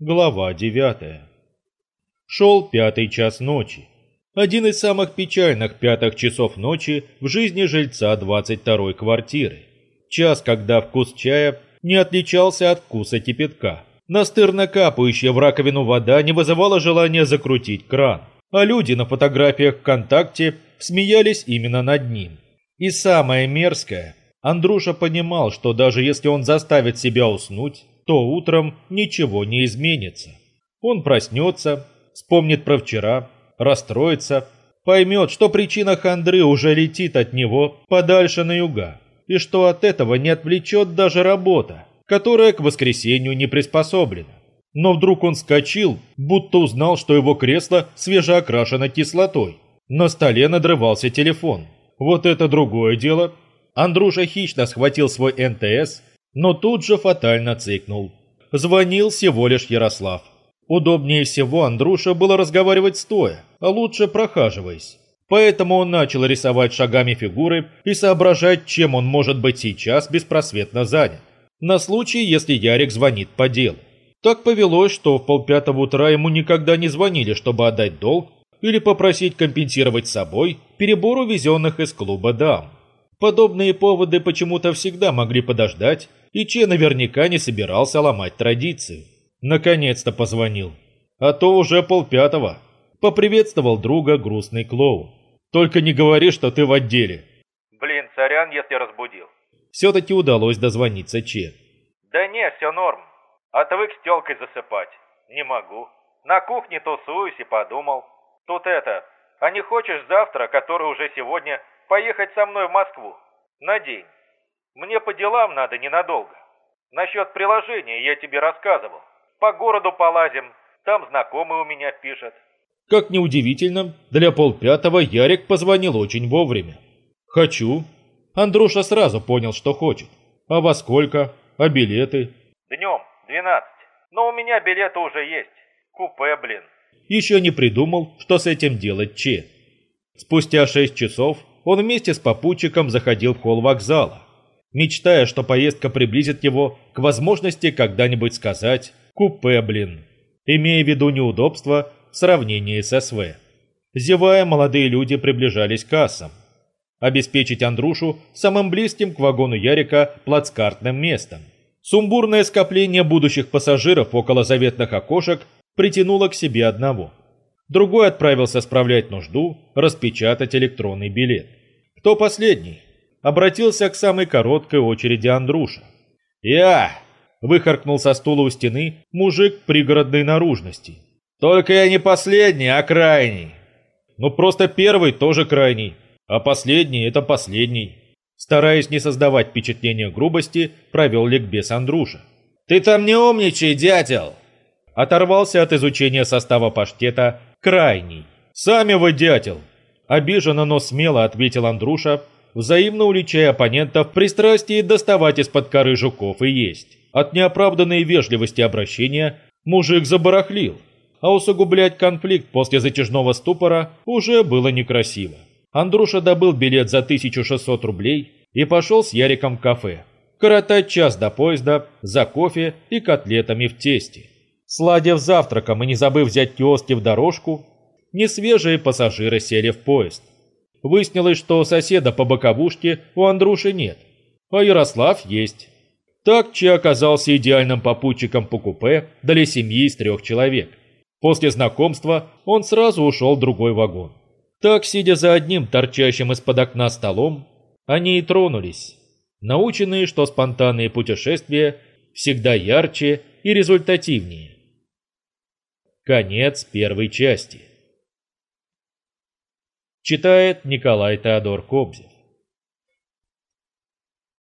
Глава 9. Шел пятый час ночи. Один из самых печальных пятых часов ночи в жизни жильца 22-й квартиры. Час, когда вкус чая не отличался от вкуса кипятка. Настырно капающая в раковину вода не вызывала желания закрутить кран, а люди на фотографиях ВКонтакте смеялись именно над ним. И самое мерзкое, Андруша понимал, что даже если он заставит себя уснуть, то утром ничего не изменится. Он проснется, вспомнит про вчера, расстроится, поймет, что причина хандры уже летит от него подальше на юга, и что от этого не отвлечет даже работа, которая к воскресенью не приспособлена. Но вдруг он скочил, будто узнал, что его кресло свежеокрашено кислотой. На столе надрывался телефон. Вот это другое дело. Андруша хищно схватил свой НТС но тут же фатально цикнул. Звонил всего лишь Ярослав. Удобнее всего Андруша было разговаривать стоя, а лучше прохаживаясь. Поэтому он начал рисовать шагами фигуры и соображать, чем он может быть сейчас беспросветно занят. На случай, если Ярик звонит по делу. Так повелось, что в полпятого утра ему никогда не звонили, чтобы отдать долг или попросить компенсировать собой перебор увезенных из клуба дам. Подобные поводы почему-то всегда могли подождать и Че наверняка не собирался ломать традицию. Наконец-то позвонил. А то уже полпятого. Поприветствовал друга грустный клоун. Только не говори, что ты в отделе. Блин, сорян, если разбудил. Все-таки удалось дозвониться Че. Да не, все норм. Отвык с телкой засыпать. Не могу. На кухне тусуюсь и подумал. Тут это, а не хочешь завтра, который уже сегодня, поехать со мной в Москву? На день. Мне по делам надо ненадолго. Насчет приложения я тебе рассказывал. По городу полазим, там знакомый у меня пишет. Как неудивительно, для полпятого Ярик позвонил очень вовремя. «Хочу». Андруша сразу понял, что хочет. «А во сколько? А билеты?» «Днем, 12. Но у меня билеты уже есть. Купе, блин». Еще не придумал, что с этим делать Че. Спустя шесть часов он вместе с попутчиком заходил в холл вокзала мечтая, что поездка приблизит его к возможности когда-нибудь сказать «купе, блин», имея в виду неудобства в сравнении с СВ. Зевая, молодые люди приближались к кассам. Обеспечить Андрушу самым близким к вагону Ярика плацкартным местом. Сумбурное скопление будущих пассажиров около заветных окошек притянуло к себе одного. Другой отправился справлять нужду, распечатать электронный билет. Кто последний? Обратился к самой короткой очереди Андруша. «Я!» – выхаркнул со стула у стены мужик пригородной наружности. «Только я не последний, а крайний!» «Ну просто первый тоже крайний, а последний – это последний!» Стараясь не создавать впечатления грубости, провел ликбез Андруша. «Ты там не умничай, дятел!» Оторвался от изучения состава паштета крайний. «Сами вы дятел!» Обиженно, но смело ответил Андруша, взаимно уличая оппонентов в пристрастии доставать из-под коры жуков и есть. От неоправданной вежливости обращения мужик забарахлил, а усугублять конфликт после затяжного ступора уже было некрасиво. Андруша добыл билет за 1600 рублей и пошел с Яриком в кафе. Коротать час до поезда за кофе и котлетами в тесте. Сладив завтраком и не забыв взять киоски в дорожку, несвежие пассажиры сели в поезд. Выяснилось, что соседа по боковушке у Андруши нет, а Ярослав есть. Так Че оказался идеальным попутчиком по купе для семьи из трех человек. После знакомства он сразу ушел в другой вагон. Так, сидя за одним торчащим из-под окна столом, они и тронулись, наученные, что спонтанные путешествия всегда ярче и результативнее. Конец первой части. Читает Николай Теодор Кобзев.